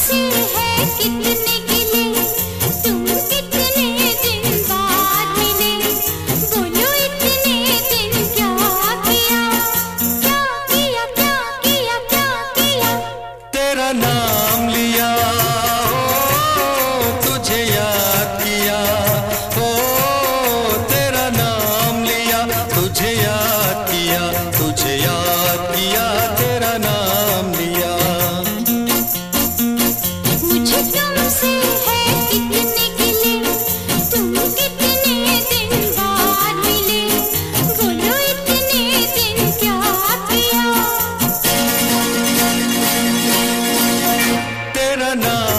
खुशी है ना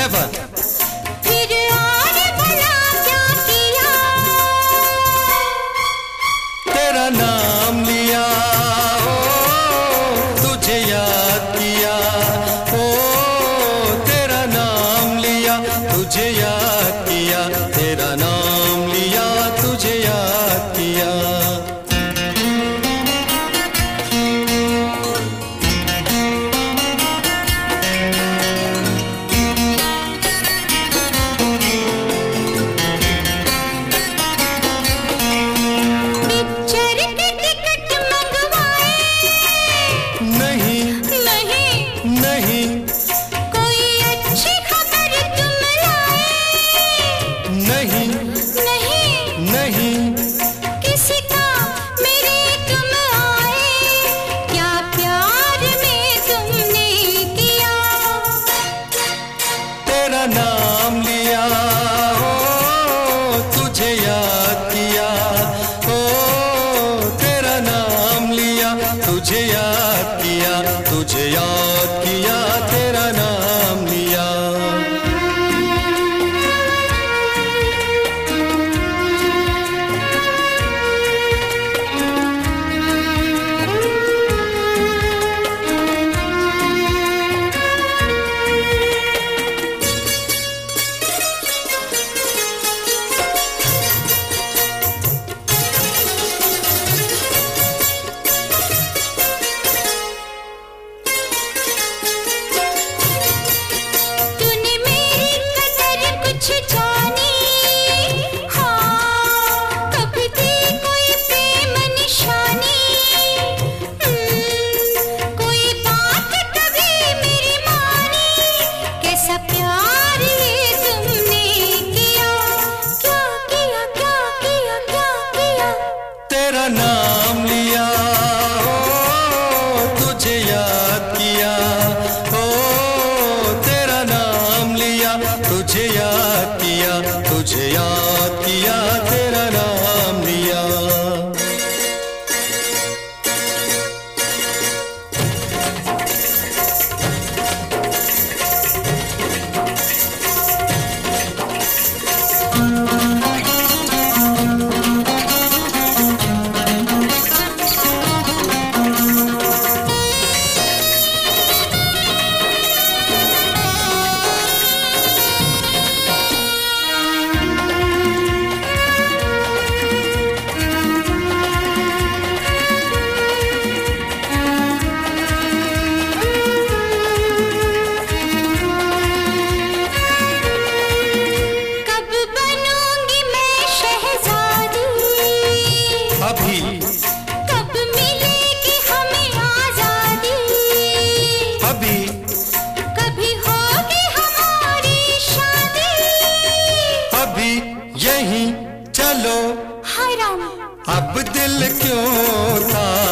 Never. नाम लिया ओ, तुझे याद किया हो तेरा नाम लिया तुझे याद किया तुझे याद क्यों था?